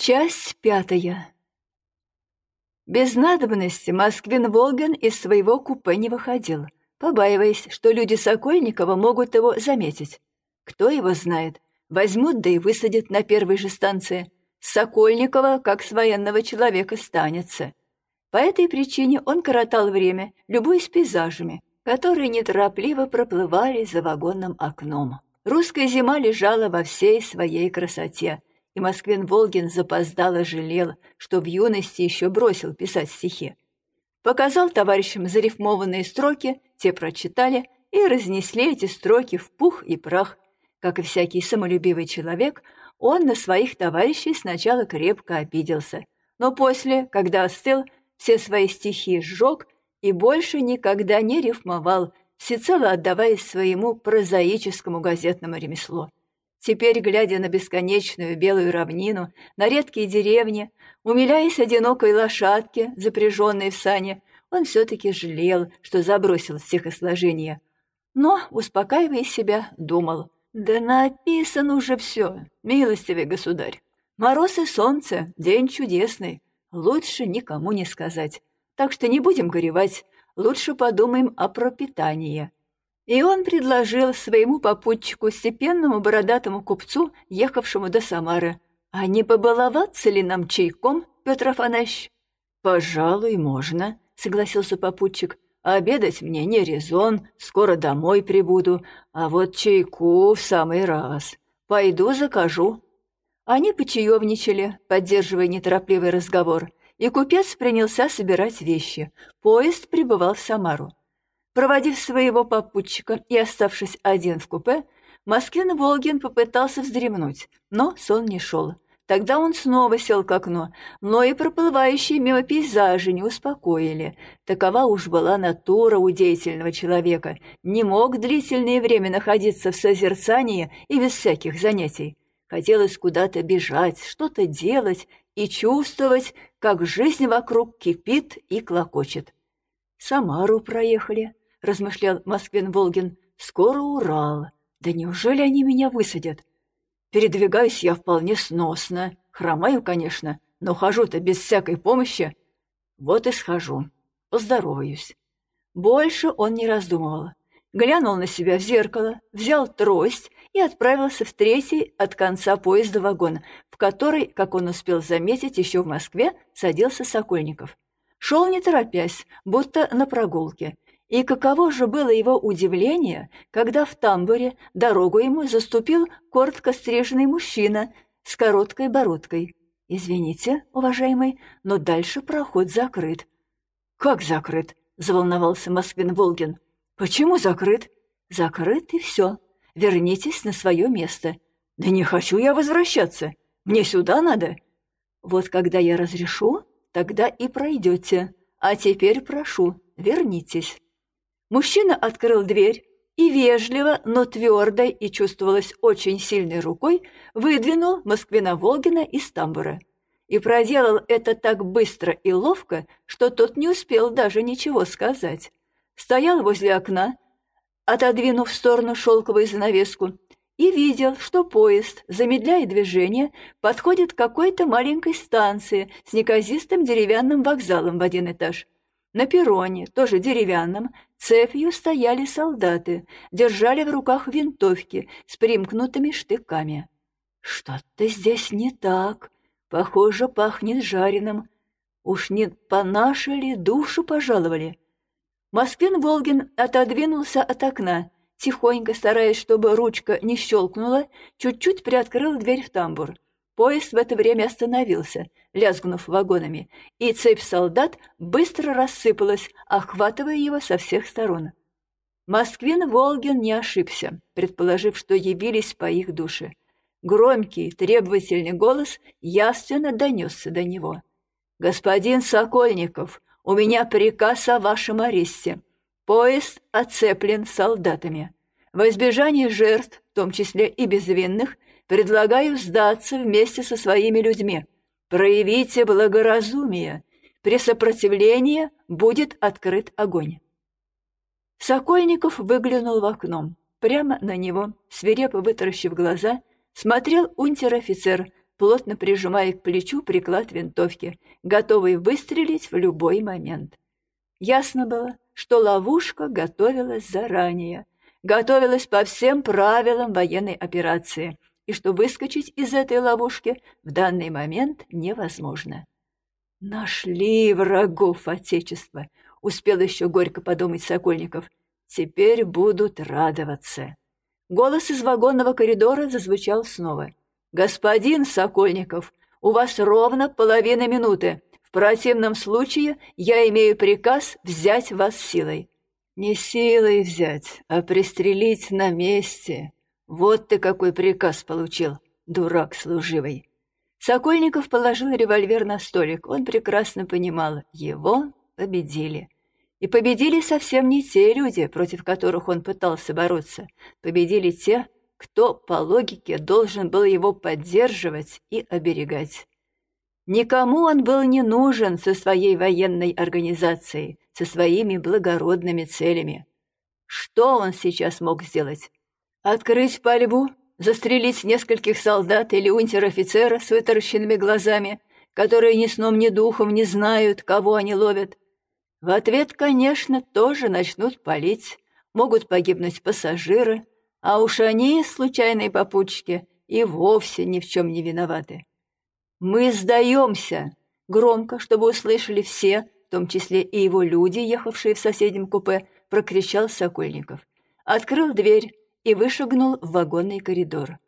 Часть пятая. Без надобности Москвин-Волгин из своего купе не выходил, побаиваясь, что люди Сокольникова могут его заметить. Кто его знает, возьмут да и высадят на первой же станции. Сокольникова, как с военного человека, станется. По этой причине он коротал время, любуясь пейзажами, которые неторопливо проплывали за вагонным окном. Русская зима лежала во всей своей красоте — и Москвин-Волгин запоздало жалел, что в юности еще бросил писать стихи. Показал товарищам зарифмованные строки, те прочитали и разнесли эти строки в пух и прах. Как и всякий самолюбивый человек, он на своих товарищей сначала крепко обиделся, но после, когда остыл, все свои стихи сжег и больше никогда не рифмовал, всецело отдаваясь своему прозаическому газетному ремеслу. Теперь, глядя на бесконечную белую равнину, на редкие деревни, умиляясь одинокой лошадке, запряженной в сане, он все-таки жалел, что забросил стихосложение. Но, успокаивая себя, думал, «Да написано уже все, милостивый государь. Мороз и солнце, день чудесный, лучше никому не сказать. Так что не будем горевать, лучше подумаем о пропитании». И он предложил своему попутчику, степенному бородатому купцу, ехавшему до Самары, «А не побаловаться ли нам чайком, Петр Афанасьевич?» «Пожалуй, можно», — согласился попутчик. «Обедать мне не резон, скоро домой прибуду, а вот чайку в самый раз. Пойду закажу». Они почаевничали, поддерживая неторопливый разговор, и купец принялся собирать вещи. Поезд прибывал в Самару. Проводив своего попутчика и оставшись один в купе, Москвин-Волгин попытался вздремнуть, но сон не шел. Тогда он снова сел к окну, но и проплывающие мимо пейзажи не успокоили. Такова уж была натура у деятельного человека. Не мог длительное время находиться в созерцании и без всяких занятий. Хотелось куда-то бежать, что-то делать и чувствовать, как жизнь вокруг кипит и клокочет. Самару проехали, — размышлял Москвин-Волгин. «Скоро Урал. Да неужели они меня высадят? Передвигаюсь я вполне сносно. Хромаю, конечно, но хожу-то без всякой помощи. Вот и схожу. Поздороваюсь». Больше он не раздумывал. Глянул на себя в зеркало, взял трость и отправился в третий от конца поезда вагон, в который, как он успел заметить еще в Москве, садился Сокольников. Шел не торопясь, будто на прогулке, и каково же было его удивление, когда в тамбуре дорогу ему заступил коротко стриженный мужчина с короткой бородкой. «Извините, уважаемый, но дальше проход закрыт». «Как закрыт?» — заволновался Москвин-Волгин. «Почему закрыт?» «Закрыт и все. Вернитесь на свое место». «Да не хочу я возвращаться. Мне сюда надо». «Вот когда я разрешу, тогда и пройдете. А теперь прошу, вернитесь». Мужчина открыл дверь и вежливо, но твердой и чувствовалось очень сильной рукой выдвинул Москвина-Волгина из тамбура. И проделал это так быстро и ловко, что тот не успел даже ничего сказать. Стоял возле окна, отодвинув в сторону шелковую занавеску, и видел, что поезд, замедляя движение, подходит к какой-то маленькой станции с неказистым деревянным вокзалом в один этаж. На перроне, тоже деревянном, цепью стояли солдаты, держали в руках винтовки с примкнутыми штыками. Что-то здесь не так. Похоже, пахнет жареным. Уж не по нашей ли душу пожаловали? Москвин-Волгин отодвинулся от окна, тихонько стараясь, чтобы ручка не щелкнула, чуть-чуть приоткрыл дверь в тамбур. Поезд в это время остановился, лязгнув вагонами, и цепь солдат быстро рассыпалась, охватывая его со всех сторон. Москвин-Волгин не ошибся, предположив, что явились по их душе. Громкий, требовательный голос ясно донесся до него. «Господин Сокольников, у меня приказ о вашем аресте. Поезд оцеплен солдатами. В избежание жертв, в том числе и безвинных, Предлагаю сдаться вместе со своими людьми. Проявите благоразумие. При сопротивлении будет открыт огонь». Сокольников выглянул в окно. Прямо на него, свирепо вытаращив глаза, смотрел унтер-офицер, плотно прижимая к плечу приклад винтовки, готовый выстрелить в любой момент. Ясно было, что ловушка готовилась заранее, готовилась по всем правилам военной операции, и что выскочить из этой ловушки в данный момент невозможно. «Нашли врагов Отечества!» — успел еще горько подумать Сокольников. «Теперь будут радоваться». Голос из вагонного коридора зазвучал снова. «Господин Сокольников, у вас ровно половина минуты. В противном случае я имею приказ взять вас силой». «Не силой взять, а пристрелить на месте. Вот ты какой приказ получил, дурак служивый». Сокольников положил револьвер на столик. Он прекрасно понимал, его победили. И победили совсем не те люди, против которых он пытался бороться. Победили те, кто, по логике, должен был его поддерживать и оберегать. Никому он был не нужен со своей военной организацией, со своими благородными целями. Что он сейчас мог сделать? Открыть пальбу, застрелить нескольких солдат или унтер-офицера с вытаращенными глазами, которые ни сном, ни духом не знают, кого они ловят. В ответ, конечно, тоже начнут палить, могут погибнуть пассажиры, а уж они, случайные попутчики, и вовсе ни в чем не виноваты. «Мы сдаемся!» Громко, чтобы услышали все, в том числе и его люди, ехавшие в соседнем купе, прокричал Сокольников. Открыл дверь и вышагнул в вагонный коридор.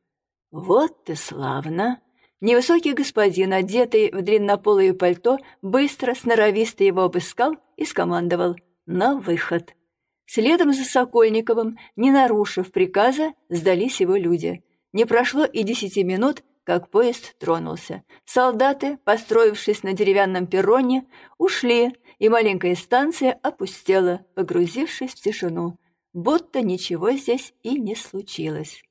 «Вот ты славно!» Невысокий господин, одетый в длиннополое пальто, быстро, сноровисто его обыскал и скомандовал «на выход». Следом за Сокольниковым, не нарушив приказа, сдались его люди. Не прошло и десяти минут, как поезд тронулся. Солдаты, построившись на деревянном перроне, ушли, и маленькая станция опустела, погрузившись в тишину, будто ничего здесь и не случилось.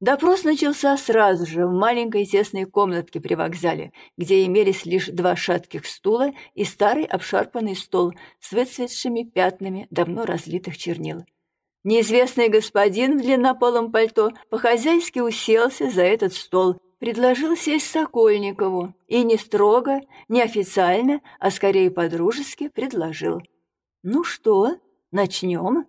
Допрос начался сразу же в маленькой тесной комнатке при вокзале, где имелись лишь два шатких стула и старый обшарпанный стол с выцветшими пятнами давно разлитых чернил. Неизвестный господин в длиннополом пальто по-хозяйски уселся за этот стол, предложил сесть Сокольникову и не строго, не официально, а скорее подружески предложил. «Ну что, начнем?»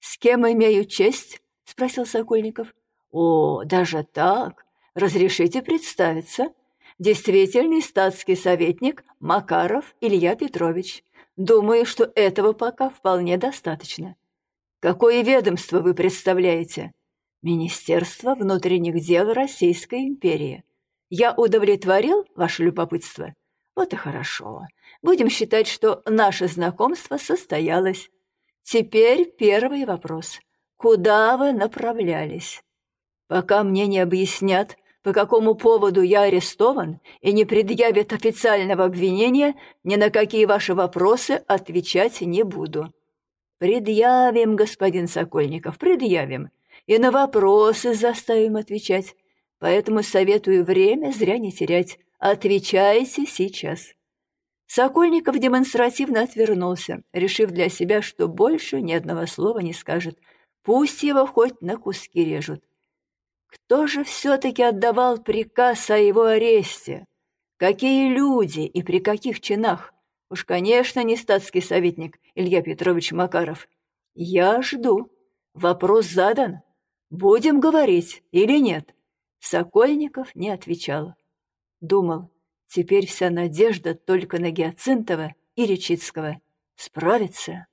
«С кем имею честь?» — спросил Сокольников. «О, даже так? Разрешите представиться? Действительный статский советник Макаров Илья Петрович. Думаю, что этого пока вполне достаточно. Какое ведомство вы представляете? Министерство внутренних дел Российской империи. Я удовлетворил ваше любопытство? Вот и хорошо. Будем считать, что наше знакомство состоялось. Теперь первый вопрос. Куда вы направлялись? Пока мне не объяснят, по какому поводу я арестован и не предъявят официального обвинения, ни на какие ваши вопросы отвечать не буду. Предъявим, господин Сокольников, предъявим. И на вопросы заставим отвечать. Поэтому советую время зря не терять. Отвечайте сейчас. Сокольников демонстративно отвернулся, решив для себя, что больше ни одного слова не скажет. Пусть его хоть на куски режут. Кто же все-таки отдавал приказ о его аресте? Какие люди и при каких чинах? Уж, конечно, не статский советник Илья Петрович Макаров. Я жду. Вопрос задан. Будем говорить или нет? Сокольников не отвечал. Думал, теперь вся надежда только на Гиацинтова и Речицкого. Справиться